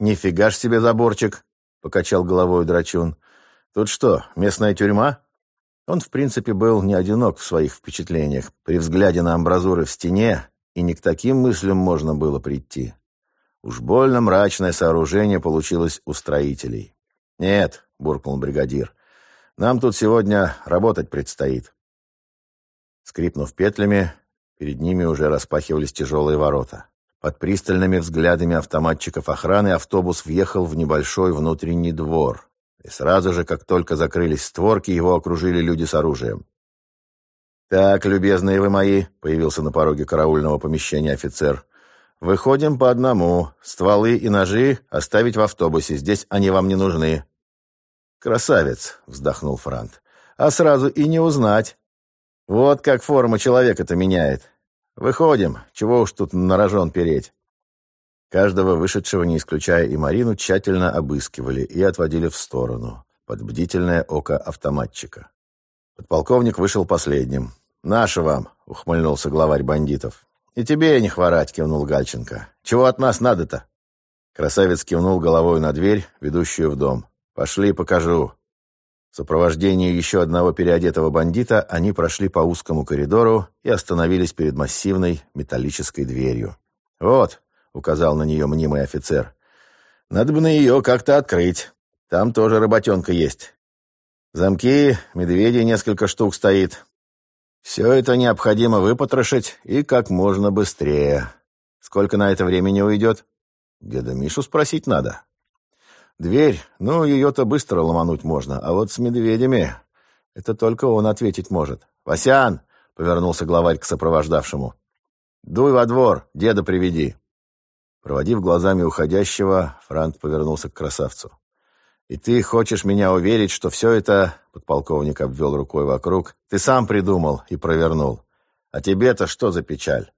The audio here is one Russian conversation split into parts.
«Нифига ж себе заборчик!» — покачал головой Драчун. «Тут что, местная тюрьма?» Он, в принципе, был не одинок в своих впечатлениях. При взгляде на амбразуры в стене и не к таким мыслям можно было прийти. Уж больно мрачное сооружение получилось у строителей. «Нет», — буркнул бригадир, — «нам тут сегодня работать предстоит». Скрипнув петлями, перед ними уже распахивались тяжелые ворота. Под пристальными взглядами автоматчиков охраны автобус въехал в небольшой внутренний двор. И сразу же, как только закрылись створки, его окружили люди с оружием. «Так, любезные вы мои», — появился на пороге караульного помещения офицер, — «выходим по одному. Стволы и ножи оставить в автобусе. Здесь они вам не нужны». «Красавец», — вздохнул Франт. «А сразу и не узнать. Вот как форма человека-то меняет. «Выходим. Чего уж тут на рожон переть?» Каждого вышедшего, не исключая и Марину, тщательно обыскивали и отводили в сторону, под бдительное око автоматчика. Подполковник вышел последним. «Наше вам!» — ухмыльнулся главарь бандитов. «И тебе не хворать!» — кивнул Гальченко. «Чего от нас надо-то?» Красавец кивнул головой на дверь, ведущую в дом. «Пошли, покажу!» В сопровождении еще одного переодетого бандита они прошли по узкому коридору и остановились перед массивной металлической дверью. «Вот», — указал на нее мнимый офицер, — «надо бы на ее как-то открыть. Там тоже работенка есть. Замки, медведей несколько штук стоит. Все это необходимо выпотрошить и как можно быстрее. Сколько на это времени уйдет? Деда Мишу спросить надо». Дверь, ну, ее-то быстро ломануть можно, а вот с медведями... Это только он ответить может. «Васян!» — повернулся главарь к сопровождавшему. «Дуй во двор, деда приведи». Проводив глазами уходящего, Франт повернулся к красавцу. «И ты хочешь меня уверить, что все это...» — подполковник обвел рукой вокруг. «Ты сам придумал и провернул. А тебе-то что за печаль?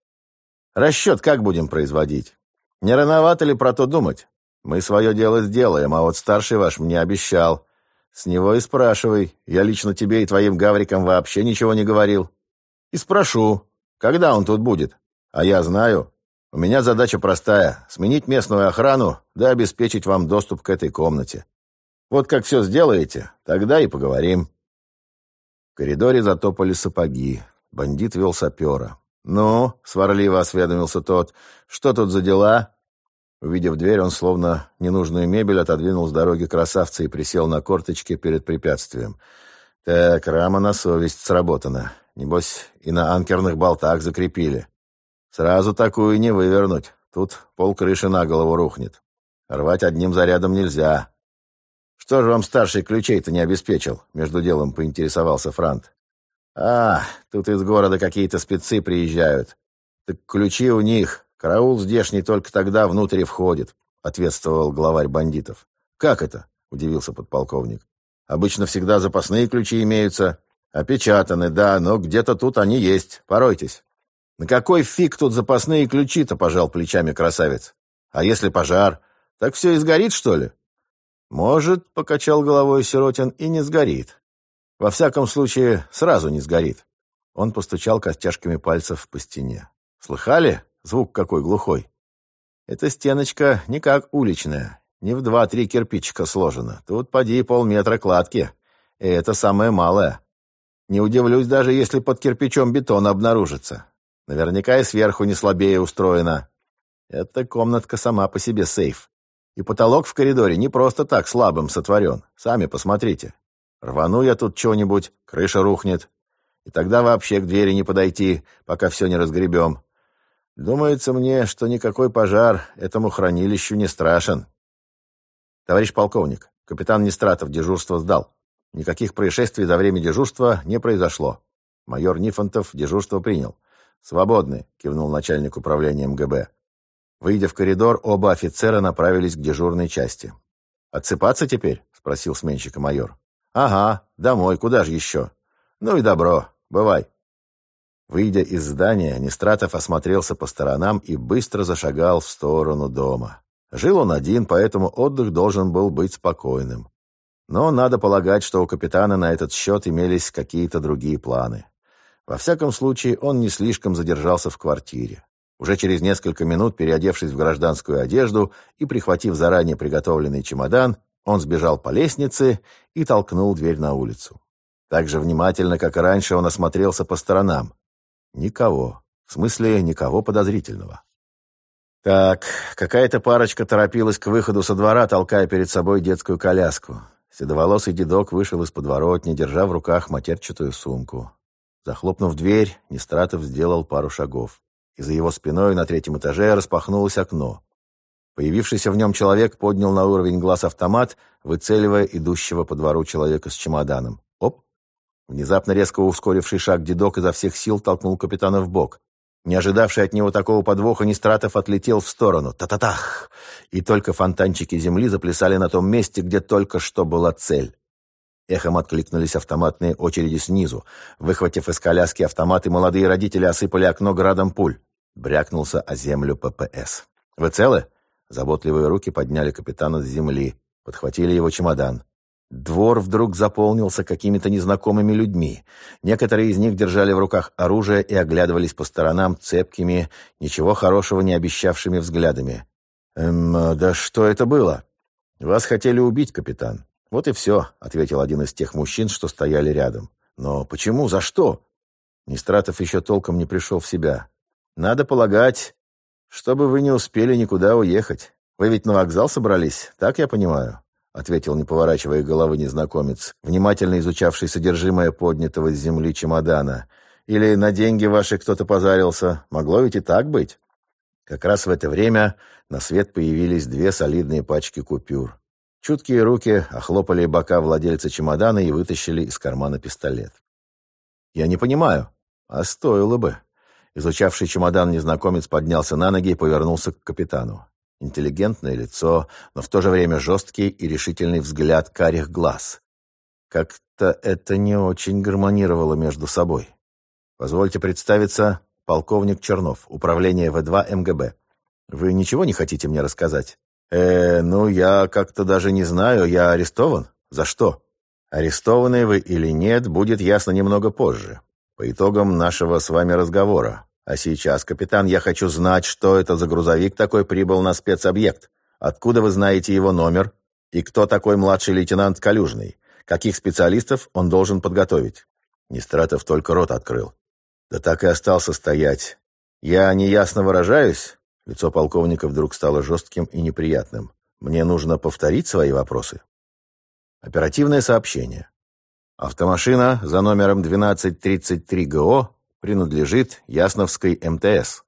Расчет как будем производить? Не рановато ли про то думать? Мы свое дело сделаем, а вот старший ваш мне обещал. С него и спрашивай. Я лично тебе и твоим гаврикам вообще ничего не говорил. И спрошу, когда он тут будет? А я знаю. У меня задача простая — сменить местную охрану, да обеспечить вам доступ к этой комнате. Вот как все сделаете, тогда и поговорим. В коридоре затопали сапоги. Бандит вел сапера. «Ну?» — сварливо осведомился тот. «Что тут за дела?» Увидев дверь, он словно ненужную мебель отодвинул с дороги красавца и присел на корточки перед препятствием. Так, рама на совесть сработана. Небось, и на анкерных болтах закрепили. Сразу такую не вывернуть. Тут пол крыши на голову рухнет. Рвать одним зарядом нельзя. Что же вам старший ключей-то не обеспечил? Между делом поинтересовался Франт. А, тут из города какие-то спецы приезжают. Так ключи у них, «Караул здешний только тогда внутрь входит», — ответствовал главарь бандитов. «Как это?» — удивился подполковник. «Обычно всегда запасные ключи имеются. Опечатаны, да, но где-то тут они есть. Поройтесь». «На какой фиг тут запасные ключи-то?» — пожал плечами красавец. «А если пожар? Так все и сгорит, что ли?» «Может», — покачал головой Сиротин, — «и не сгорит. Во всяком случае, сразу не сгорит». Он постучал костяшками пальцев по стене. «Слыхали? Звук какой глухой. Эта стеночка не как уличная, не в два-три кирпичика сложена. Тут поди полметра кладки. И это самое малое. Не удивлюсь даже, если под кирпичом бетон обнаружится. Наверняка и сверху не слабее устроена. Эта комнатка сама по себе сейф. И потолок в коридоре не просто так слабым сотворен. Сами посмотрите. Рвану я тут что-нибудь, крыша рухнет. И тогда вообще к двери не подойти, пока все не разгребем. Думается мне, что никакой пожар этому хранилищу не страшен. Товарищ полковник, капитан Нестратов дежурство сдал. Никаких происшествий за время дежурства не произошло. Майор Нифонтов дежурство принял. «Свободны», — кивнул начальник управления МГБ. Выйдя в коридор, оба офицера направились к дежурной части. «Отсыпаться теперь?» — спросил сменщика майор. «Ага, домой, куда же еще?» «Ну и добро, бывай». Выйдя из здания, Нестратов осмотрелся по сторонам и быстро зашагал в сторону дома. Жил он один, поэтому отдых должен был быть спокойным. Но надо полагать, что у капитана на этот счет имелись какие-то другие планы. Во всяком случае, он не слишком задержался в квартире. Уже через несколько минут, переодевшись в гражданскую одежду и прихватив заранее приготовленный чемодан, он сбежал по лестнице и толкнул дверь на улицу. Так же внимательно, как и раньше, он осмотрелся по сторонам. Никого. В смысле, никого подозрительного. Так, какая-то парочка торопилась к выходу со двора, толкая перед собой детскую коляску. Седоволосый дедок вышел из подворотни, держа в руках матерчатую сумку. Захлопнув дверь, Нестратов сделал пару шагов и за его спиной на третьем этаже распахнулось окно. Появившийся в нем человек поднял на уровень глаз автомат, выцеливая идущего по двору человека с чемоданом. Внезапно резко ускоривший шаг дедок изо всех сил толкнул капитана в бок. Не ожидавший от него такого подвоха, Нестратов отлетел в сторону. Та-та-тах! И только фонтанчики земли заплясали на том месте, где только что была цель. Эхом откликнулись автоматные очереди снизу. Выхватив из коляски автоматы, молодые родители осыпали окно градом пуль. Брякнулся о землю ППС. «Вы целы?» Заботливые руки подняли капитана с земли, подхватили его чемодан. Двор вдруг заполнился какими-то незнакомыми людьми. Некоторые из них держали в руках оружие и оглядывались по сторонам цепкими, ничего хорошего не обещавшими взглядами. «Эм, да что это было?» «Вас хотели убить, капитан». «Вот и все», — ответил один из тех мужчин, что стояли рядом. «Но почему? За что?» Нестратов еще толком не пришел в себя. Надо полагать, чтобы вы не успели никуда уехать. Вы ведь на вокзал собрались, так я понимаю?» — ответил, не поворачивая головы незнакомец, внимательно изучавший содержимое поднятого с земли чемодана. «Или на деньги ваши кто-то позарился? Могло ведь и так быть?» Как раз в это время на свет появились две солидные пачки купюр. Чуткие руки охлопали бока владельца чемодана и вытащили из кармана пистолет. «Я не понимаю. А стоило бы». Изучавший чемодан незнакомец поднялся на ноги и повернулся к капитану. Интеллигентное лицо, но в то же время жесткий и решительный взгляд карих глаз. Как-то это не очень гармонировало между собой. Позвольте представиться, полковник Чернов, управление В2 МГБ. Вы ничего не хотите мне рассказать? Э, ну, я как-то даже не знаю, я арестован? За что? Арестованный вы или нет, будет ясно немного позже по итогам нашего с вами разговора. А сейчас, капитан, я хочу знать, что это за грузовик такой прибыл на спецобъект. Откуда вы знаете его номер? И кто такой младший лейтенант Калюжный? Каких специалистов он должен подготовить? Нестратов только рот открыл. Да так и остался стоять. Я неясно выражаюсь? Лицо полковника вдруг стало жестким и неприятным. Мне нужно повторить свои вопросы. Оперативное сообщение. Автомашина за номером 1233 ГО принадлежит Ясновской МТС.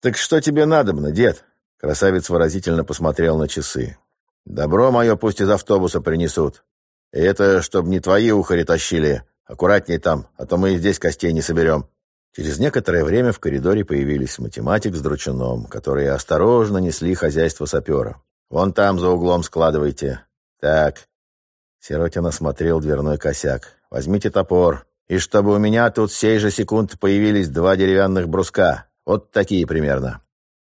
«Так что тебе надобно, дед?» Красавец выразительно посмотрел на часы. «Добро мое пусть из автобуса принесут. И это, чтобы не твои ухари тащили. Аккуратней там, а то мы и здесь костей не соберем». Через некоторое время в коридоре появились математик с дручуном, которые осторожно несли хозяйство сапера. «Вон там за углом складывайте. Так, Сиротин осмотрел дверной косяк. «Возьмите топор. И чтобы у меня тут сей же секунд появились два деревянных бруска. Вот такие примерно».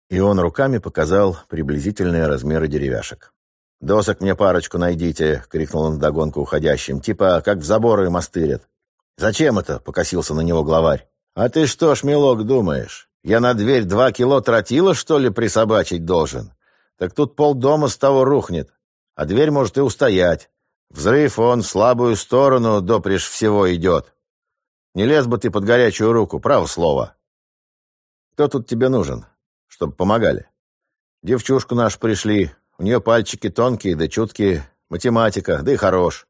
И он руками показал приблизительные размеры деревяшек. «Досок мне парочку найдите!» — крикнул он вдогонку уходящим. «Типа, как в заборы мастырят». «Зачем это?» — покосился на него главарь. «А ты что ж, милок, думаешь? Я на дверь два кило тротила, что ли, присобачить должен? Так тут полдома с того рухнет, а дверь может и устоять. Взрыв он в слабую сторону допреж всего идет. Не лез бы ты под горячую руку, право слово. Кто тут тебе нужен, чтобы помогали? Девчушку нашу пришли, у нее пальчики тонкие да чуткие, математика, да и хорош.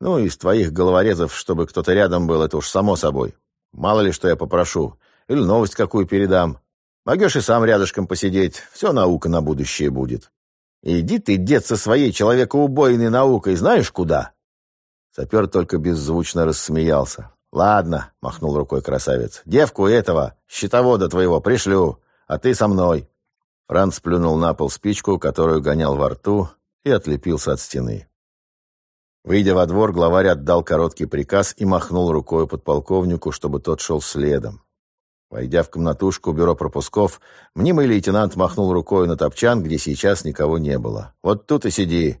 Ну, из твоих головорезов, чтобы кто-то рядом был, это уж само собой. Мало ли, что я попрошу. Или новость какую передам. Могешь и сам рядышком посидеть. Все наука на будущее будет. Иди ты, дед, со своей человекоубойной наукой, знаешь куда?» Сапер только беззвучно рассмеялся. «Ладно», — махнул рукой красавец, — «девку этого, щитовода твоего, пришлю, а ты со мной». Франц плюнул на пол спичку, которую гонял во рту, и отлепился от стены. Выйдя во двор, главарь отдал короткий приказ и махнул рукой подполковнику, чтобы тот шел следом. Войдя в комнатушку бюро пропусков, мнимый лейтенант махнул рукой на топчан, где сейчас никого не было. «Вот тут и сиди.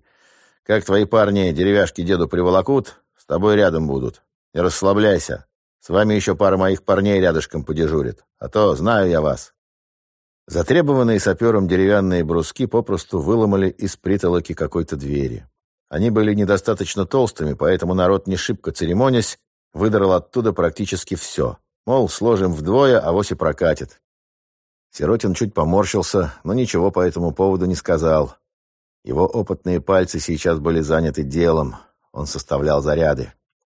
Как твои парни деревяшки деду приволокут, с тобой рядом будут. Не расслабляйся. С вами еще пара моих парней рядышком подежурит. А то знаю я вас. Затребованные сапером деревянные бруски попросту выломали из притолоки какой-то двери. Они были недостаточно толстыми, поэтому народ, не шибко церемонясь, выдрал оттуда практически все. Мол, сложим вдвое, а вось и прокатит. Сиротин чуть поморщился, но ничего по этому поводу не сказал. Его опытные пальцы сейчас были заняты делом. Он составлял заряды.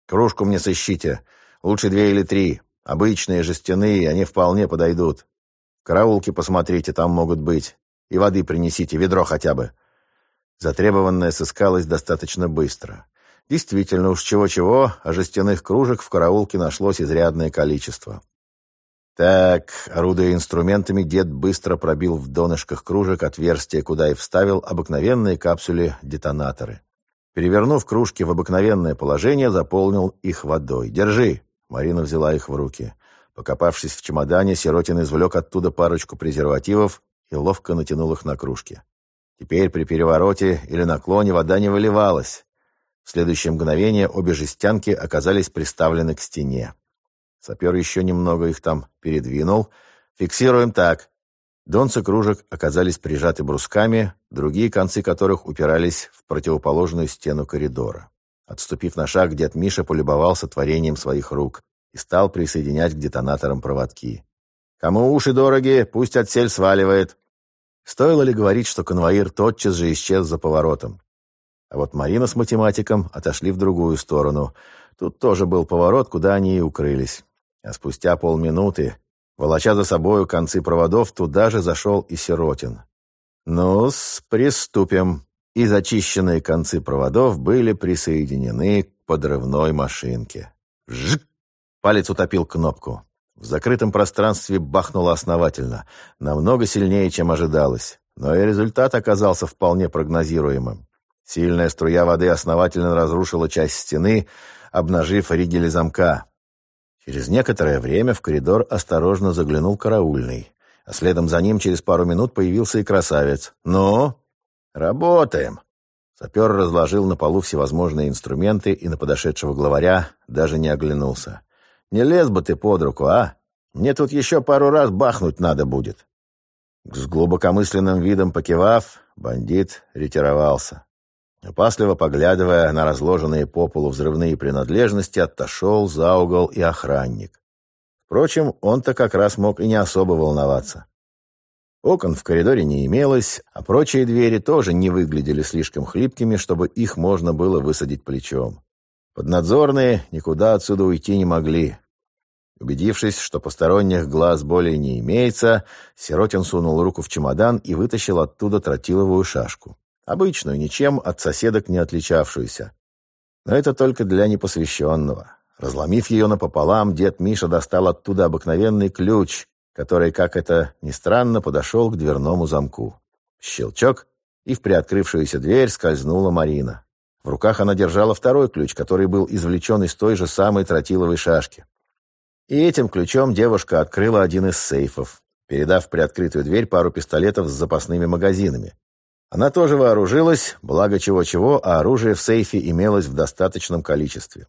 «Кружку мне сыщите. Лучше две или три. Обычные, жестяные, они вполне подойдут. Караулки посмотрите, там могут быть. И воды принесите, ведро хотя бы». Затребованное сыскалось достаточно быстро. Действительно, уж чего-чего, а жестяных кружек в караулке нашлось изрядное количество. Так, орудуя инструментами, дед быстро пробил в донышках кружек отверстие, куда и вставил обыкновенные капсули-детонаторы. Перевернув кружки в обыкновенное положение, заполнил их водой. «Держи!» Марина взяла их в руки. Покопавшись в чемодане, Сиротин извлек оттуда парочку презервативов и ловко натянул их на кружки. Теперь при перевороте или наклоне вода не выливалась. В следующее мгновение обе жестянки оказались приставлены к стене. Сапер еще немного их там передвинул. «Фиксируем так». Донцы кружек оказались прижаты брусками, другие концы которых упирались в противоположную стену коридора. Отступив на шаг, дед Миша полюбовался творением своих рук и стал присоединять к детонаторам проводки. «Кому уши дороги, пусть отсель сваливает». Стоило ли говорить, что конвоир тотчас же исчез за поворотом? А вот Марина с математиком отошли в другую сторону. Тут тоже был поворот, куда они и укрылись. А спустя полминуты, волоча за собою концы проводов, туда же зашел и Сиротин. «Ну-с, приступим». И зачищенные концы проводов были присоединены к подрывной машинке. Жик! Палец утопил кнопку. В закрытом пространстве бахнуло основательно, намного сильнее, чем ожидалось. Но и результат оказался вполне прогнозируемым. Сильная струя воды основательно разрушила часть стены, обнажив ригели замка. Через некоторое время в коридор осторожно заглянул караульный, а следом за ним через пару минут появился и красавец. «Ну, работаем!» Сапер разложил на полу всевозможные инструменты и на подошедшего главаря даже не оглянулся. Не лез бы ты под руку, а? Мне тут еще пару раз бахнуть надо будет». С глубокомысленным видом покивав, бандит ретировался. Опасливо поглядывая на разложенные по полу взрывные принадлежности, отошел за угол и охранник. Впрочем, он-то как раз мог и не особо волноваться. Окон в коридоре не имелось, а прочие двери тоже не выглядели слишком хлипкими, чтобы их можно было высадить плечом. Поднадзорные никуда отсюда уйти не могли. Убедившись, что посторонних глаз более не имеется, Сиротин сунул руку в чемодан и вытащил оттуда тротиловую шашку. Обычную, ничем от соседок не отличавшуюся. Но это только для непосвященного. Разломив ее напополам, дед Миша достал оттуда обыкновенный ключ, который, как это ни странно, подошел к дверному замку. Щелчок, и в приоткрывшуюся дверь скользнула Марина. В руках она держала второй ключ, который был извлечен из той же самой тротиловой шашки. И этим ключом девушка открыла один из сейфов, передав приоткрытую дверь пару пистолетов с запасными магазинами. Она тоже вооружилась, благо чего-чего, а оружие в сейфе имелось в достаточном количестве.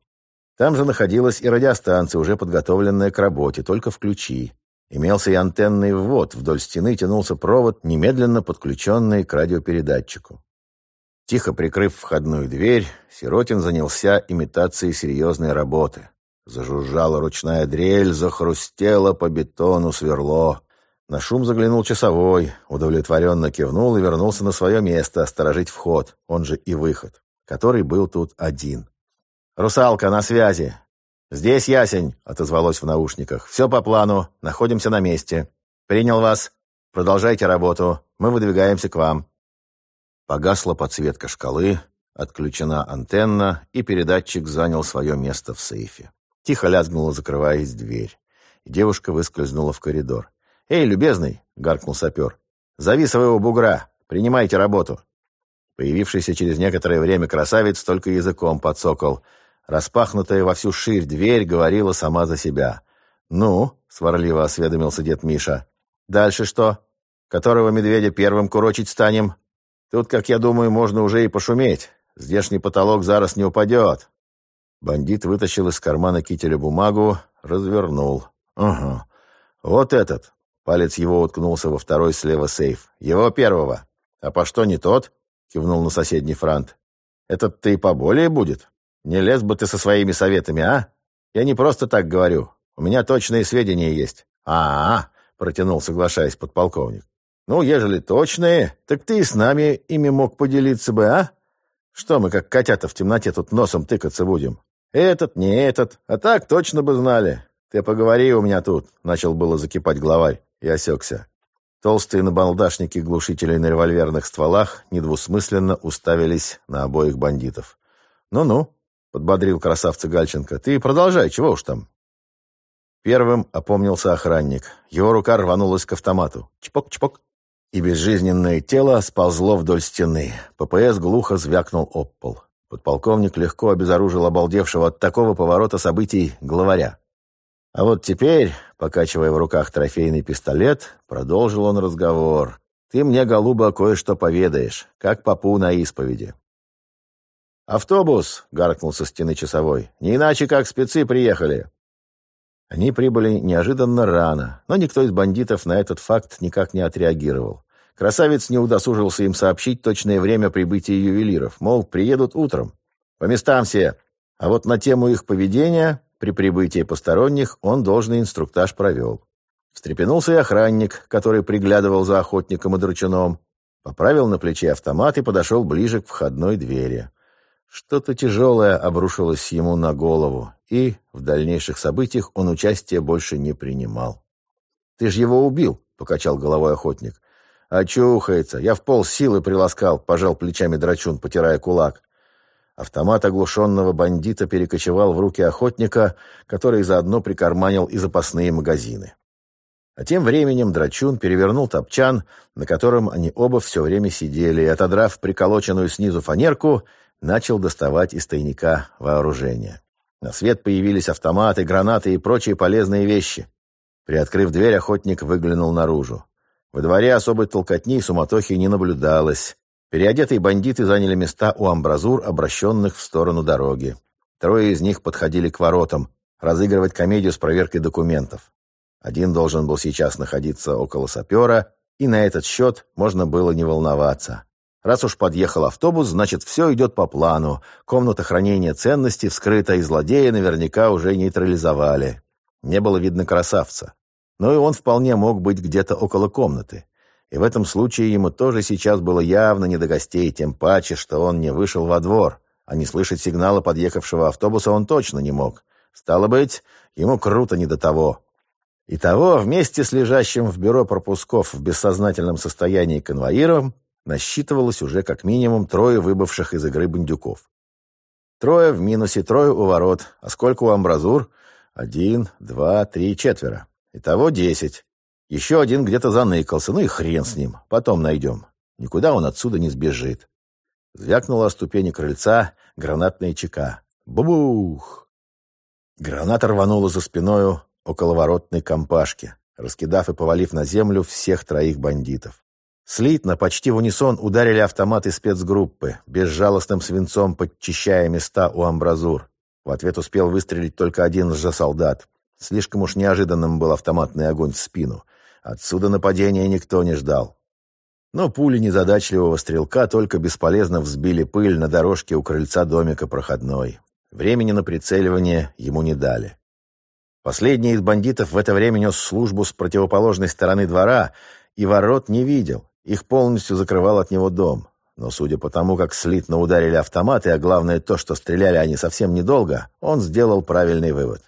Там же находилась и радиостанция, уже подготовленная к работе, только в ключи. Имелся и антенный ввод, вдоль стены тянулся провод, немедленно подключенный к радиопередатчику. Тихо прикрыв входную дверь, Сиротин занялся имитацией серьезной работы. Зажужжала ручная дрель, захрустело по бетону сверло. На шум заглянул часовой, удовлетворенно кивнул и вернулся на свое место, сторожить вход, он же и выход, который был тут один. «Русалка, на связи!» «Здесь Ясень», — отозвалось в наушниках. «Все по плану, находимся на месте. Принял вас. Продолжайте работу, мы выдвигаемся к вам». Погасла подсветка шкалы, отключена антенна, и передатчик занял свое место в сейфе. Тихо лязгнула, закрываясь дверь. Девушка выскользнула в коридор. «Эй, любезный!» — гаркнул сапер. «Зови своего бугра! Принимайте работу!» Появившийся через некоторое время красавец только языком подсокол. Распахнутая во всю ширь дверь говорила сама за себя. «Ну?» — сварливо осведомился дед Миша. «Дальше что? Которого медведя первым курочить станем?» Тут, как я думаю, можно уже и пошуметь. Здешний потолок зараз не упадет. Бандит вытащил из кармана кителя бумагу, развернул. Ага. Вот этот. Палец его уткнулся во второй слева сейф. «Его первого». «А по что не тот?» — кивнул на соседний франт. «Этот ты поболее будет? Не лез бы ты со своими советами, а? Я не просто так говорю. У меня точные сведения есть». «А-а-а», — протянул, соглашаясь подполковник. «Ну, ежели точные, так ты и с нами ими мог поделиться бы, а? Что мы, как котята в темноте, тут носом тыкаться будем? Этот, не этот, а так точно бы знали. Ты поговори у меня тут», — начал было закипать главарь и осекся. Толстые набалдашники глушителей на револьверных стволах недвусмысленно уставились на обоих бандитов. «Ну-ну», — подбодрил красавца Гальченко, — «ты продолжай, чего уж там». Первым опомнился охранник. Его рука рванулась к автомату. Чпок-чпок. И безжизненное тело сползло вдоль стены. ППС глухо звякнул об пол. Подполковник легко обезоружил обалдевшего от такого поворота событий главаря. А вот теперь, покачивая в руках трофейный пистолет, продолжил он разговор. «Ты мне, голуба, кое-что поведаешь, как попу на исповеди». «Автобус!» — гаркнул со стены часовой. «Не иначе, как спецы приехали». Они прибыли неожиданно рано, но никто из бандитов на этот факт никак не отреагировал. Красавец не удосужился им сообщить точное время прибытия ювелиров, мол, приедут утром. По местам все. А вот на тему их поведения при прибытии посторонних он должный инструктаж провел. Встрепенулся и охранник, который приглядывал за охотником и дручуном. Поправил на плече автомат и подошел ближе к входной двери. Что-то тяжелое обрушилось ему на голову, и в дальнейших событиях он участия больше не принимал. «Ты ж его убил», — покачал головой охотник. «Очухается. Я в пол силы приласкал», — пожал плечами драчун, потирая кулак. Автомат оглушенного бандита перекочевал в руки охотника, который заодно прикарманил и запасные магазины. А тем временем Драчун перевернул топчан, на котором они оба все время сидели, и, отодрав приколоченную снизу фанерку, начал доставать из тайника вооружение. На свет появились автоматы, гранаты и прочие полезные вещи. Приоткрыв дверь, охотник выглянул наружу. Во дворе особой толкотни и суматохи не наблюдалось. Переодетые бандиты заняли места у амбразур, обращенных в сторону дороги. Трое из них подходили к воротам, разыгрывать комедию с проверкой документов. Один должен был сейчас находиться около сапера, и на этот счет можно было не волноваться. Раз уж подъехал автобус, значит, все идет по плану. Комната хранения ценностей вскрыта, и злодея наверняка уже нейтрализовали. Не было видно красавца. Но и он вполне мог быть где-то около комнаты. И в этом случае ему тоже сейчас было явно не до гостей, тем паче, что он не вышел во двор, а не слышать сигнала подъехавшего автобуса он точно не мог. Стало быть, ему круто не до того. И того, вместе с лежащим в бюро пропусков в бессознательном состоянии конвоиром, насчитывалось уже как минимум трое выбывших из игры бандюков. Трое в минусе, трое у ворот. А сколько у амбразур? Один, два, три, четверо. Итого десять. Еще один где-то заныкался, ну и хрен с ним, потом найдем. Никуда он отсюда не сбежит. Звякнула о ступени крыльца гранатная чека. Бубух! Граната рванула за спиною около воротной компашки, раскидав и повалив на землю всех троих бандитов. Слитно, почти в унисон ударили автоматы спецгруппы, безжалостным свинцом подчищая места у амбразур. В ответ успел выстрелить только один же солдат. Слишком уж неожиданным был автоматный огонь в спину — Отсюда нападения никто не ждал. Но пули незадачливого стрелка только бесполезно взбили пыль на дорожке у крыльца домика проходной. Времени на прицеливание ему не дали. Последний из бандитов в это время нес службу с противоположной стороны двора и ворот не видел. Их полностью закрывал от него дом. Но судя по тому, как слитно ударили автоматы, а главное то, что стреляли они совсем недолго, он сделал правильный вывод.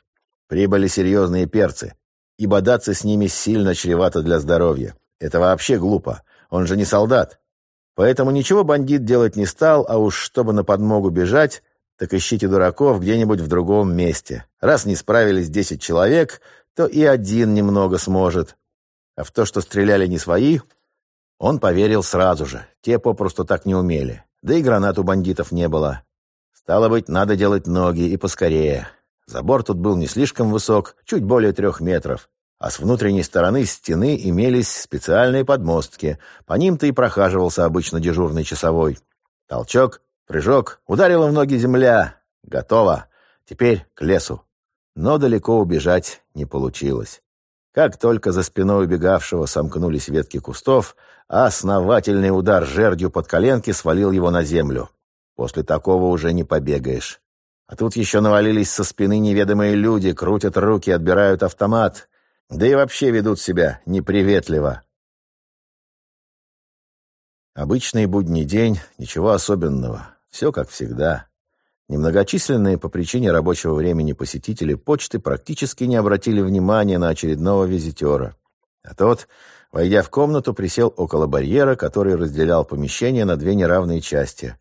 Прибыли серьезные перцы, и бодаться с ними сильно чревато для здоровья. Это вообще глупо. Он же не солдат. Поэтому ничего бандит делать не стал, а уж чтобы на подмогу бежать, так ищите дураков где-нибудь в другом месте. Раз не справились десять человек, то и один немного сможет. А в то, что стреляли не свои, он поверил сразу же. Те попросту так не умели. Да и гранат у бандитов не было. Стало быть, надо делать ноги и поскорее. Забор тут был не слишком высок, чуть более трех метров, а с внутренней стороны стены имелись специальные подмостки. По ним-то и прохаживался обычно дежурный часовой. Толчок, прыжок, ударила в ноги земля. Готово. Теперь к лесу. Но далеко убежать не получилось. Как только за спиной убегавшего сомкнулись ветки кустов, основательный удар жердью под коленки свалил его на землю. После такого уже не побегаешь. А тут еще навалились со спины неведомые люди, крутят руки, отбирают автомат. Да и вообще ведут себя неприветливо. Обычный будний день, ничего особенного. Все как всегда. Немногочисленные по причине рабочего времени посетители почты практически не обратили внимания на очередного визитера. А тот, войдя в комнату, присел около барьера, который разделял помещение на две неравные части.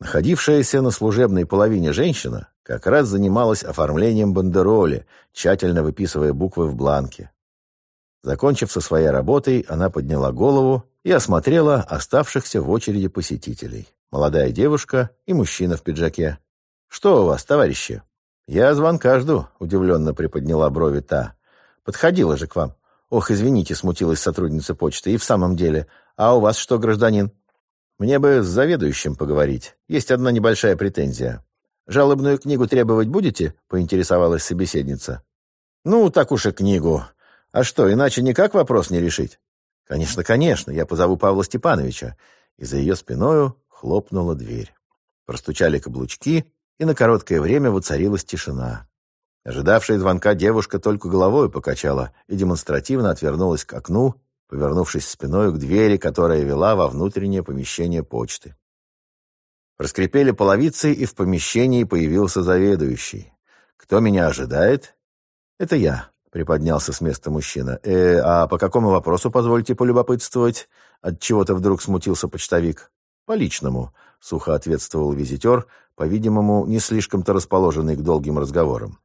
Находившаяся на служебной половине женщина как раз занималась оформлением бандероли, тщательно выписывая буквы в бланке. Закончив со своей работой, она подняла голову и осмотрела оставшихся в очереди посетителей. Молодая девушка и мужчина в пиджаке. «Что у вас, товарищи?» «Я звонка жду», — удивленно приподняла брови та. «Подходила же к вам». «Ох, извините», — смутилась сотрудница почты. «И в самом деле. А у вас что, гражданин?» «Мне бы с заведующим поговорить. Есть одна небольшая претензия». «Жалобную книгу требовать будете?» — поинтересовалась собеседница. «Ну, так уж и книгу. А что, иначе никак вопрос не решить?» «Конечно, конечно. Я позову Павла Степановича». И за ее спиною хлопнула дверь. Простучали каблучки, и на короткое время воцарилась тишина. Ожидавшая звонка девушка только головой покачала и демонстративно отвернулась к окну, повернувшись спиной к двери, которая вела во внутреннее помещение почты. Раскрепели половицы, и в помещении появился заведующий. «Кто меня ожидает?» «Это я», — приподнялся с места мужчина. «Э, а по какому вопросу, позвольте полюбопытствовать?» От чего то вдруг смутился почтовик. «По личному», — сухо ответствовал визитер, по-видимому, не слишком-то расположенный к долгим разговорам.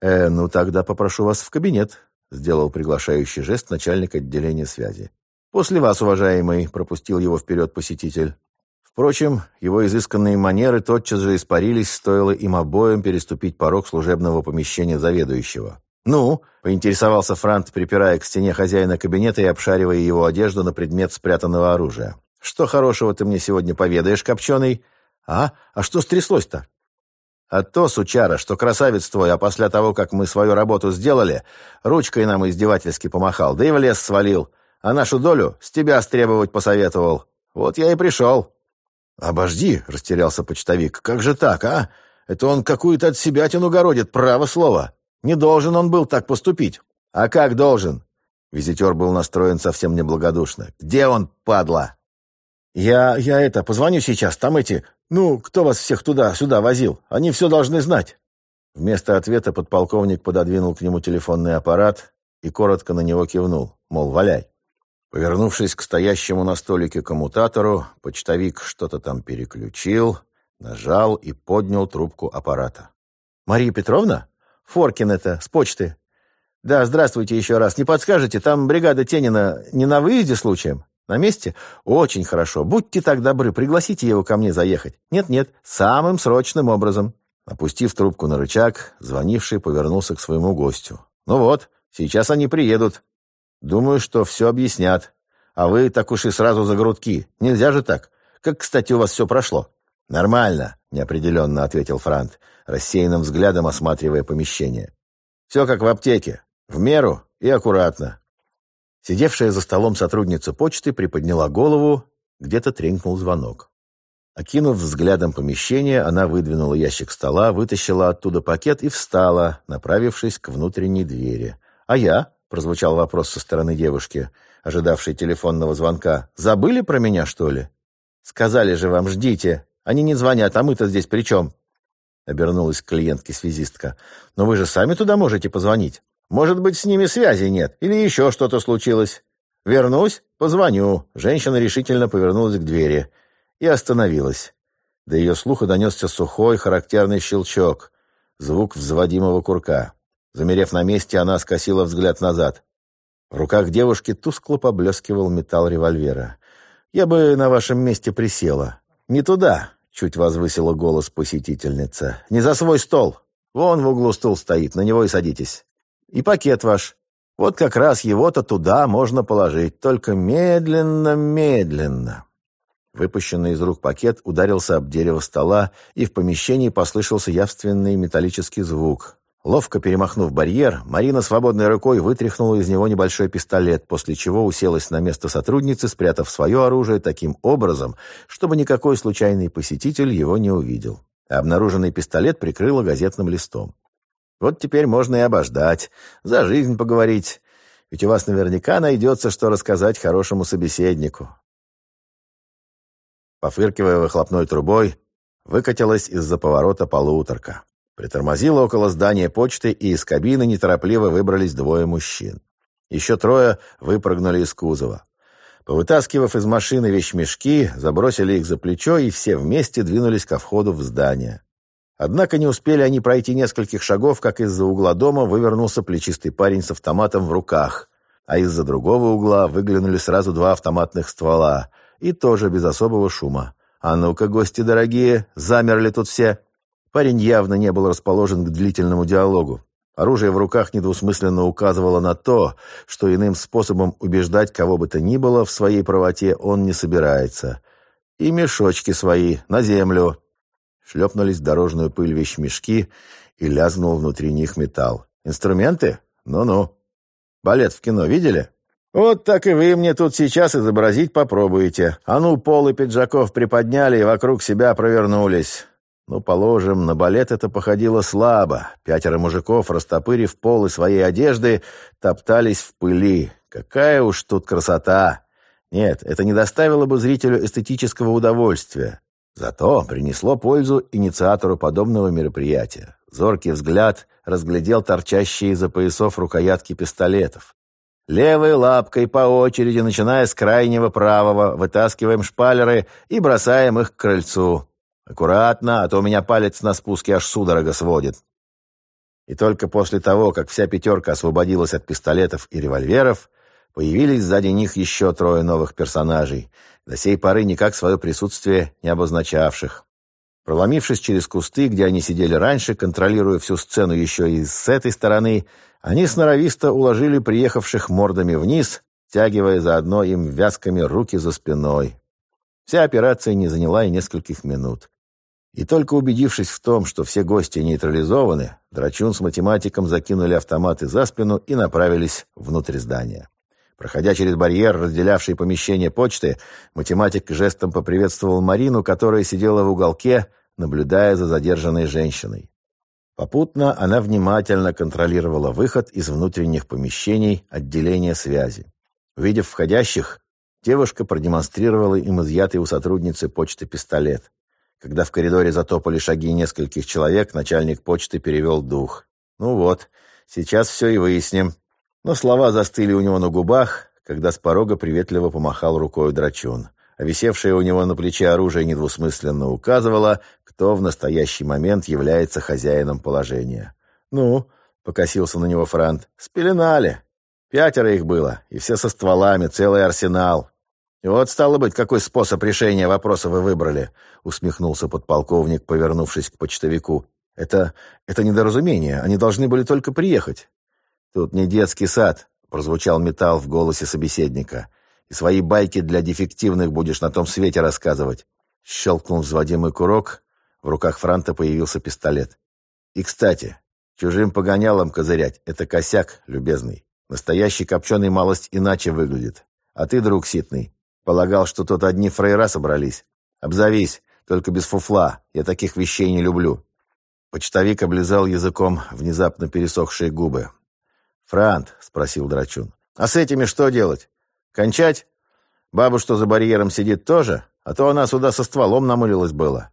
«Э, ну тогда попрошу вас в кабинет», — сделал приглашающий жест начальник отделения связи. «После вас, уважаемый», — пропустил его вперед посетитель. Впрочем, его изысканные манеры тотчас же испарились, стоило им обоим переступить порог служебного помещения заведующего. «Ну?» — поинтересовался Франт, припирая к стене хозяина кабинета и обшаривая его одежду на предмет спрятанного оружия. «Что хорошего ты мне сегодня поведаешь, копченый?» «А? А что стряслось-то?» «А то, сучара, что красавец твой, а после того, как мы свою работу сделали, ручкой нам издевательски помахал, да и в лес свалил, а нашу долю с тебя стребовать посоветовал. Вот я и пришел». «Обожди», — растерялся почтовик, — «как же так, а? Это он какую-то от себя тяну городит, право слово. Не должен он был так поступить». «А как должен?» Визитер был настроен совсем неблагодушно. «Где он, падла?» «Я... я это, позвоню сейчас, там эти... Ну, кто вас всех туда-сюда возил? Они все должны знать». Вместо ответа подполковник пододвинул к нему телефонный аппарат и коротко на него кивнул, мол, валяй. Повернувшись к стоящему на столике коммутатору, почтовик что-то там переключил, нажал и поднял трубку аппарата. «Мария Петровна? Форкин это, с почты. Да, здравствуйте еще раз. Не подскажете, там бригада Тенина не на выезде случаем?» На месте? Очень хорошо. Будьте так добры, пригласите его ко мне заехать. Нет-нет, самым срочным образом. Опустив трубку на рычаг, звонивший повернулся к своему гостю. Ну вот, сейчас они приедут. Думаю, что все объяснят. А вы так уж и сразу за грудки. Нельзя же так. Как, кстати, у вас все прошло? Нормально, неопределенно ответил Франт, рассеянным взглядом осматривая помещение. Все как в аптеке. В меру и аккуратно. Сидевшая за столом сотрудница почты приподняла голову, где-то тренькнул звонок. Окинув взглядом помещение, она выдвинула ящик стола, вытащила оттуда пакет и встала, направившись к внутренней двери. «А я?» — прозвучал вопрос со стороны девушки, ожидавшей телефонного звонка. «Забыли про меня, что ли?» «Сказали же вам, ждите. Они не звонят, а мы-то здесь при чем?» Обернулась к клиентке связистка. «Но вы же сами туда можете позвонить». Может быть, с ними связи нет, или еще что-то случилось. Вернусь, позвоню». Женщина решительно повернулась к двери и остановилась. До ее слуха донесся сухой, характерный щелчок, звук взводимого курка. Замерев на месте, она скосила взгляд назад. В руках девушки тускло поблескивал металл револьвера. «Я бы на вашем месте присела». «Не туда», — чуть возвысила голос посетительница. «Не за свой стол. Вон в углу стул стоит, на него и садитесь». И пакет ваш. Вот как раз его-то туда можно положить, только медленно-медленно». Выпущенный из рук пакет ударился об дерево стола, и в помещении послышался явственный металлический звук. Ловко перемахнув барьер, Марина свободной рукой вытряхнула из него небольшой пистолет, после чего уселась на место сотрудницы, спрятав свое оружие таким образом, чтобы никакой случайный посетитель его не увидел. Обнаруженный пистолет прикрыла газетным листом. Вот теперь можно и обождать, за жизнь поговорить, ведь у вас наверняка найдется, что рассказать хорошему собеседнику. Пофыркивая выхлопной трубой, выкатилась из-за поворота полуторка. Притормозила около здания почты, и из кабины неторопливо выбрались двое мужчин. Еще трое выпрыгнули из кузова. Повытаскивав из машины вещмешки, забросили их за плечо, и все вместе двинулись ко входу в здание. Однако не успели они пройти нескольких шагов, как из-за угла дома вывернулся плечистый парень с автоматом в руках, а из-за другого угла выглянули сразу два автоматных ствола, и тоже без особого шума. «А ну-ка, гости дорогие, замерли тут все!» Парень явно не был расположен к длительному диалогу. Оружие в руках недвусмысленно указывало на то, что иным способом убеждать кого бы то ни было в своей правоте он не собирается. И мешочки свои на землю. Шлепнулись в дорожную пыль вещмешки, и лязнул внутри них металл. «Инструменты? Ну-ну. Балет в кино видели?» «Вот так и вы мне тут сейчас изобразить попробуете. А ну, полы пиджаков приподняли и вокруг себя провернулись. Ну, положим, на балет это походило слабо. Пятеро мужиков, растопырив полы своей одежды, топтались в пыли. Какая уж тут красота! Нет, это не доставило бы зрителю эстетического удовольствия. Зато принесло пользу инициатору подобного мероприятия. Зоркий взгляд разглядел торчащие из-за поясов рукоятки пистолетов. Левой лапкой по очереди, начиная с крайнего правого, вытаскиваем шпалеры и бросаем их к крыльцу. Аккуратно, а то у меня палец на спуске аж судорога сводит. И только после того, как вся пятерка освободилась от пистолетов и револьверов, появились сзади них еще трое новых персонажей, до сей поры никак свое присутствие не обозначавших. Проломившись через кусты, где они сидели раньше, контролируя всю сцену еще и с этой стороны, они сноровисто уложили приехавших мордами вниз, тягивая заодно им вязками руки за спиной. Вся операция не заняла и нескольких минут. И только убедившись в том, что все гости нейтрализованы, Драчун с математиком закинули автоматы за спину и направились внутрь здания. Проходя через барьер, разделявший помещение почты, математик жестом поприветствовал Марину, которая сидела в уголке, наблюдая за задержанной женщиной. Попутно она внимательно контролировала выход из внутренних помещений отделения связи. Увидев входящих, девушка продемонстрировала им изъятый у сотрудницы почты пистолет. Когда в коридоре затопали шаги нескольких человек, начальник почты перевел дух. «Ну вот, сейчас все и выясним». Но слова застыли у него на губах, когда с порога приветливо помахал рукой драчун. А висевшее у него на плече оружие недвусмысленно указывало, кто в настоящий момент является хозяином положения. «Ну?» — покосился на него Франт. «Спеленали. Пятеро их было, и все со стволами, целый арсенал. «Вот, стало быть, какой способ решения вопроса вы выбрали», — усмехнулся подполковник, повернувшись к почтовику. «Это... это недоразумение. Они должны были только приехать». «Тут не детский сад», — прозвучал металл в голосе собеседника. «И свои байки для дефективных будешь на том свете рассказывать». Щелкнул взводимый курок, в руках Франта появился пистолет. «И, кстати, чужим погонялом козырять — это косяк, любезный. Настоящий копченый малость иначе выглядит. А ты, друг ситный, Полагал, что тут одни фрейра собрались. Обзовись, только без фуфла. Я таких вещей не люблю. Почтовик облизал языком внезапно пересохшие губы. «Франт», — спросил Драчун, — «а с этими что делать? Кончать? Бабу, что за барьером сидит, тоже? А то она сюда со стволом намылилась было».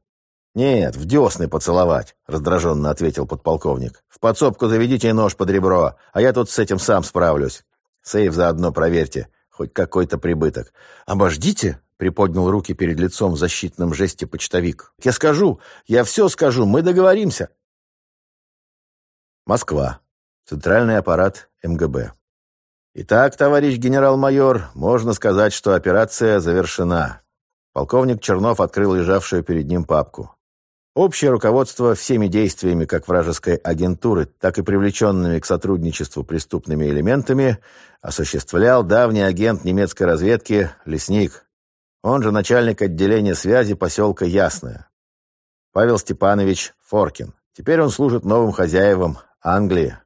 «Нет, в десны поцеловать», — раздраженно ответил подполковник. «В подсобку заведите нож под ребро, а я тут с этим сам справлюсь. Сейф заодно проверьте хоть какой-то прибыток. «Обождите!» — приподнял руки перед лицом в защитном жесте почтовик. «Я скажу! Я все скажу! Мы договоримся!» Москва. Центральный аппарат МГБ. Итак, товарищ генерал-майор, можно сказать, что операция завершена. Полковник Чернов открыл лежавшую перед ним папку. Общее руководство всеми действиями как вражеской агентуры, так и привлеченными к сотрудничеству преступными элементами осуществлял давний агент немецкой разведки Лесник, он же начальник отделения связи поселка Ясное. Павел Степанович Форкин. Теперь он служит новым хозяевам, Англии.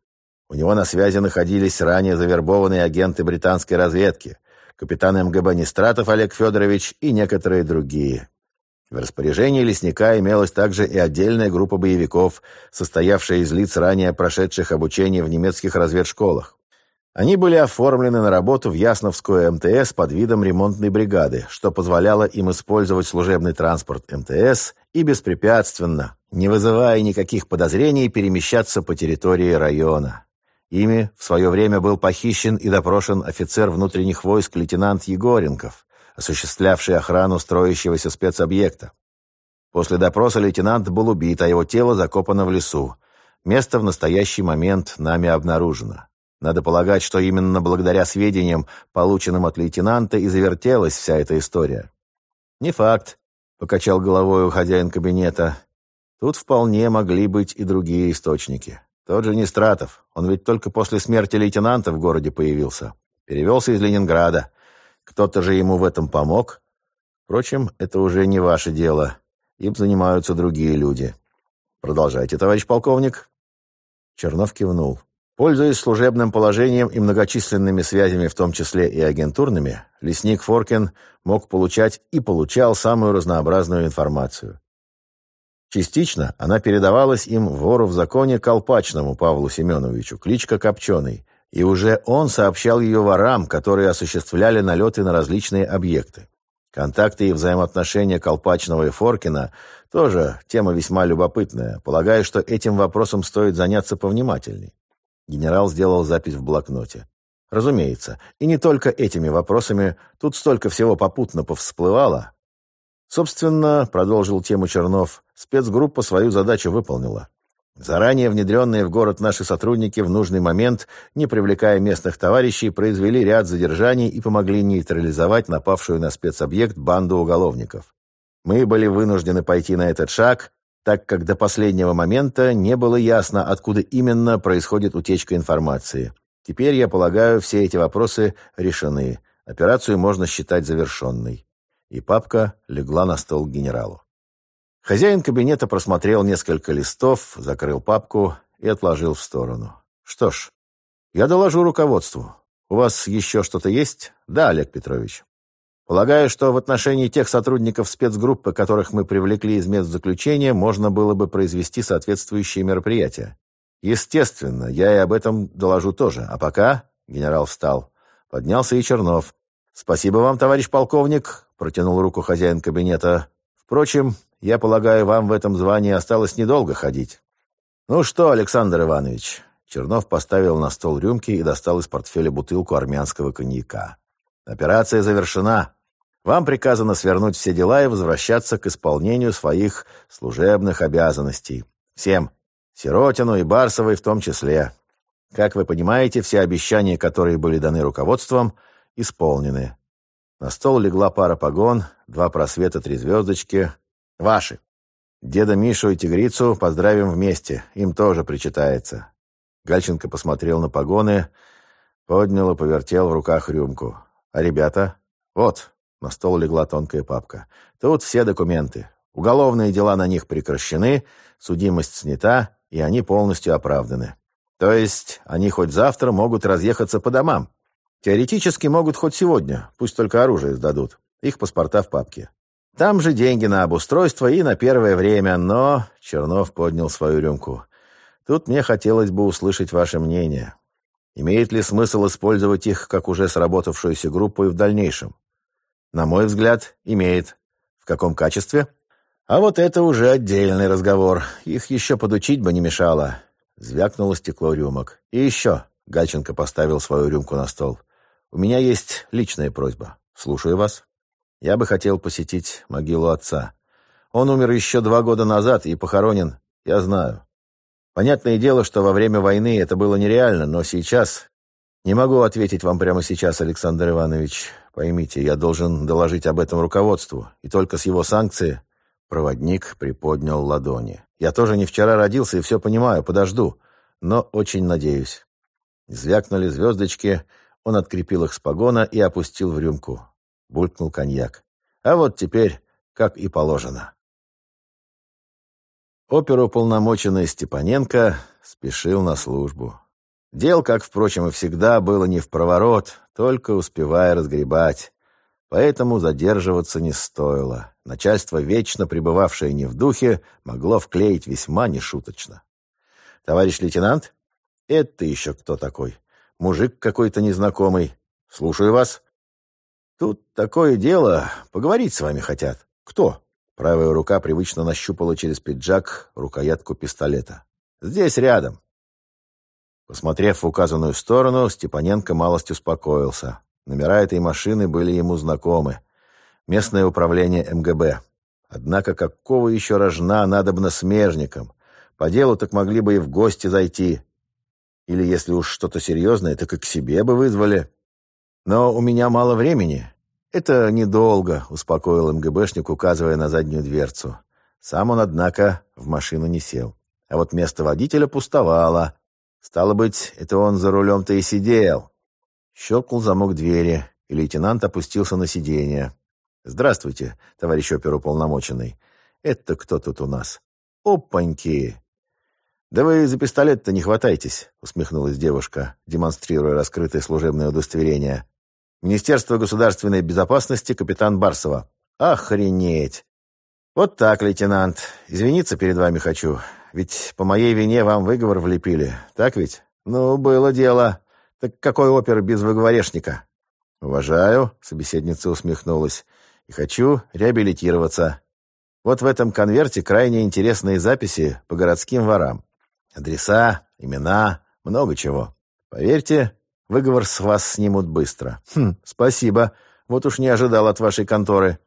У него на связи находились ранее завербованные агенты британской разведки, капитан МГБ Нестратов Олег Федорович и некоторые другие. В распоряжении лесника имелась также и отдельная группа боевиков, состоявшая из лиц, ранее прошедших обучение в немецких разведшколах. Они были оформлены на работу в Ясновскую МТС под видом ремонтной бригады, что позволяло им использовать служебный транспорт МТС и беспрепятственно, не вызывая никаких подозрений, перемещаться по территории района. Ими в свое время был похищен и допрошен офицер внутренних войск лейтенант Егоренков, осуществлявший охрану строящегося спецобъекта. После допроса лейтенант был убит, а его тело закопано в лесу. Место в настоящий момент нами обнаружено. Надо полагать, что именно благодаря сведениям, полученным от лейтенанта, и завертелась вся эта история. «Не факт», — покачал головой хозяин кабинета. «Тут вполне могли быть и другие источники. Тот же Нестратов, он ведь только после смерти лейтенанта в городе появился. Перевелся из Ленинграда. Кто-то же ему в этом помог. Впрочем, это уже не ваше дело. Им занимаются другие люди. Продолжайте, товарищ полковник». Чернов кивнул. Пользуясь служебным положением и многочисленными связями, в том числе и агентурными, лесник Форкин мог получать и получал самую разнообразную информацию. Частично она передавалась им вору в законе Колпачному Павлу Семеновичу, кличка Копченый, и уже он сообщал ее ворам, которые осуществляли налеты на различные объекты. Контакты и взаимоотношения Колпачного и Форкина тоже тема весьма любопытная. Полагаю, что этим вопросом стоит заняться повнимательней. Генерал сделал запись в блокноте. Разумеется, и не только этими вопросами, тут столько всего попутно повсплывало. Собственно, продолжил тему Чернов, спецгруппа свою задачу выполнила. Заранее внедренные в город наши сотрудники в нужный момент, не привлекая местных товарищей, произвели ряд задержаний и помогли нейтрализовать напавшую на спецобъект банду уголовников. Мы были вынуждены пойти на этот шаг, так как до последнего момента не было ясно, откуда именно происходит утечка информации. Теперь, я полагаю, все эти вопросы решены. Операцию можно считать завершенной. И папка легла на стол к генералу. Хозяин кабинета просмотрел несколько листов, закрыл папку и отложил в сторону. «Что ж, я доложу руководству. У вас еще что-то есть?» «Да, Олег Петрович». Полагаю, что в отношении тех сотрудников спецгруппы, которых мы привлекли из мест заключения, можно было бы произвести соответствующие мероприятия. Естественно, я и об этом доложу тоже. А пока...» — генерал встал. Поднялся и Чернов. «Спасибо вам, товарищ полковник», — протянул руку хозяин кабинета. «Впрочем, я полагаю, вам в этом звании осталось недолго ходить». «Ну что, Александр Иванович?» Чернов поставил на стол рюмки и достал из портфеля бутылку армянского коньяка. «Операция завершена. Вам приказано свернуть все дела и возвращаться к исполнению своих служебных обязанностей. Всем. Сиротину и Барсовой в том числе. Как вы понимаете, все обещания, которые были даны руководством, исполнены. На стол легла пара погон, два просвета, три звездочки. Ваши. Деда Мишу и Тигрицу поздравим вместе, им тоже причитается. Гальченко посмотрел на погоны, поднял и повертел в руках рюмку. А ребята? Вот, на стол легла тонкая папка. Тут все документы. Уголовные дела на них прекращены, судимость снята, и они полностью оправданы. То есть они хоть завтра могут разъехаться по домам. Теоретически могут хоть сегодня, пусть только оружие сдадут. Их паспорта в папке. Там же деньги на обустройство и на первое время, но...» Чернов поднял свою рюмку. «Тут мне хотелось бы услышать ваше мнение. Имеет ли смысл использовать их как уже сработавшуюся группу и в дальнейшем? На мой взгляд, имеет. В каком качестве? А вот это уже отдельный разговор. Их еще подучить бы не мешало. Звякнуло стекло рюмок. И еще. Гальченко поставил свою рюмку на стол. У меня есть личная просьба. Слушаю вас. Я бы хотел посетить могилу отца. Он умер еще два года назад и похоронен, я знаю. Понятное дело, что во время войны это было нереально, но сейчас... Не могу ответить вам прямо сейчас, Александр Иванович. Поймите, я должен доложить об этом руководству, и только с его санкции проводник приподнял ладони. Я тоже не вчера родился и все понимаю, подожду, но очень надеюсь. Звякнули звездочки, он открепил их с погона и опустил в рюмку. Булькнул коньяк. А вот теперь, как и положено. Оперуполномоченный Степаненко спешил на службу. Дел, как, впрочем, и всегда, было не в проворот, только успевая разгребать. Поэтому задерживаться не стоило. Начальство, вечно пребывавшее не в духе, могло вклеить весьма нешуточно. «Товарищ лейтенант? Это еще кто такой? Мужик какой-то незнакомый. Слушаю вас». «Тут такое дело. Поговорить с вами хотят». «Кто?» Правая рука привычно нащупала через пиджак рукоятку пистолета. «Здесь рядом». Посмотрев в указанную сторону, Степаненко малость успокоился. Номера этой машины были ему знакомы местное управление МГБ. Однако какого еще рожна надобно смежникам? По делу так могли бы и в гости зайти. Или, если уж что-то серьезное, так и к себе бы вызвали. Но у меня мало времени. Это недолго, успокоил МГБшник, указывая на заднюю дверцу. Сам он, однако, в машину не сел. А вот место водителя пустовало. Стало быть, это он за рулем-то и сидел. Щелкнул замок двери, и лейтенант опустился на сиденье. «Здравствуйте, товарищ оперуполномоченный. Это кто тут у нас?» «Опаньки!» «Да вы за пистолет-то не хватайтесь», — усмехнулась девушка, демонстрируя раскрытое служебное удостоверение. «Министерство государственной безопасности, капитан Барсова». «Охренеть!» «Вот так, лейтенант. Извиниться перед вами хочу. Ведь по моей вине вам выговор влепили. Так ведь? Ну, было дело. Так какой опер без выговорешника?» «Уважаю», — собеседница усмехнулась и хочу реабилитироваться. Вот в этом конверте крайне интересные записи по городским ворам. Адреса, имена, много чего. Поверьте, выговор с вас снимут быстро. Хм, спасибо. Вот уж не ожидал от вашей конторы.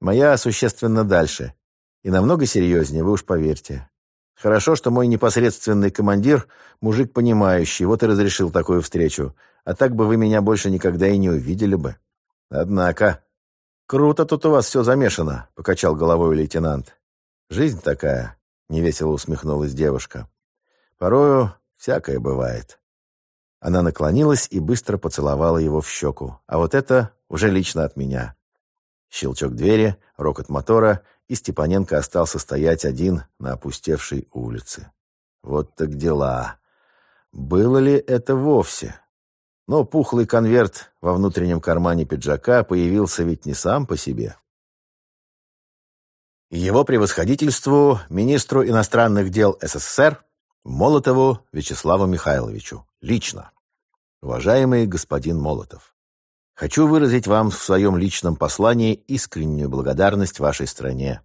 Моя существенно дальше. И намного серьезнее, вы уж поверьте. Хорошо, что мой непосредственный командир – мужик понимающий, вот и разрешил такую встречу. А так бы вы меня больше никогда и не увидели бы. Однако, «Круто тут у вас все замешано», — покачал головой лейтенант. «Жизнь такая», — невесело усмехнулась девушка. «Порою всякое бывает». Она наклонилась и быстро поцеловала его в щеку. А вот это уже лично от меня. Щелчок двери, рокот мотора, и Степаненко остался стоять один на опустевшей улице. Вот так дела. Было ли это вовсе? Но пухлый конверт во внутреннем кармане пиджака появился ведь не сам по себе. Его превосходительству, министру иностранных дел СССР, Молотову Вячеславу Михайловичу, лично. Уважаемый господин Молотов, хочу выразить вам в своем личном послании искреннюю благодарность вашей стране.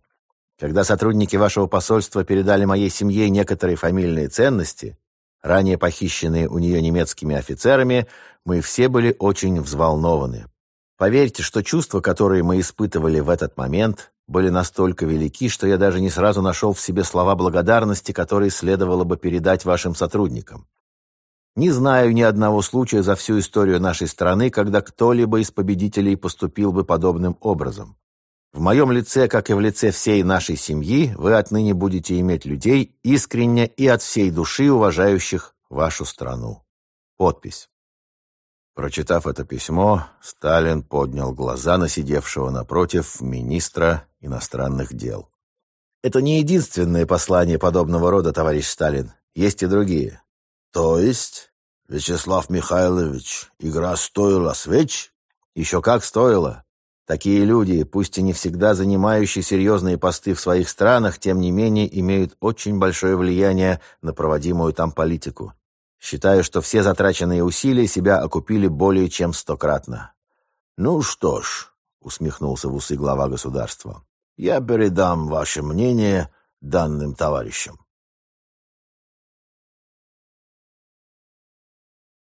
Когда сотрудники вашего посольства передали моей семье некоторые фамильные ценности, ранее похищенные у нее немецкими офицерами, мы все были очень взволнованы. Поверьте, что чувства, которые мы испытывали в этот момент, были настолько велики, что я даже не сразу нашел в себе слова благодарности, которые следовало бы передать вашим сотрудникам. Не знаю ни одного случая за всю историю нашей страны, когда кто-либо из победителей поступил бы подобным образом. В моем лице, как и в лице всей нашей семьи, вы отныне будете иметь людей, искренне и от всей души уважающих вашу страну. Подпись. Прочитав это письмо, Сталин поднял глаза на сидевшего напротив министра иностранных дел. «Это не единственное послание подобного рода, товарищ Сталин. Есть и другие». «То есть, Вячеслав Михайлович, игра стоила свеч?» «Еще как стоила. Такие люди, пусть и не всегда занимающие серьезные посты в своих странах, тем не менее имеют очень большое влияние на проводимую там политику. Считаю, что все затраченные усилия себя окупили более чем стократно. «Ну что ж», — усмехнулся в усы глава государства, — «я передам ваше мнение данным товарищам».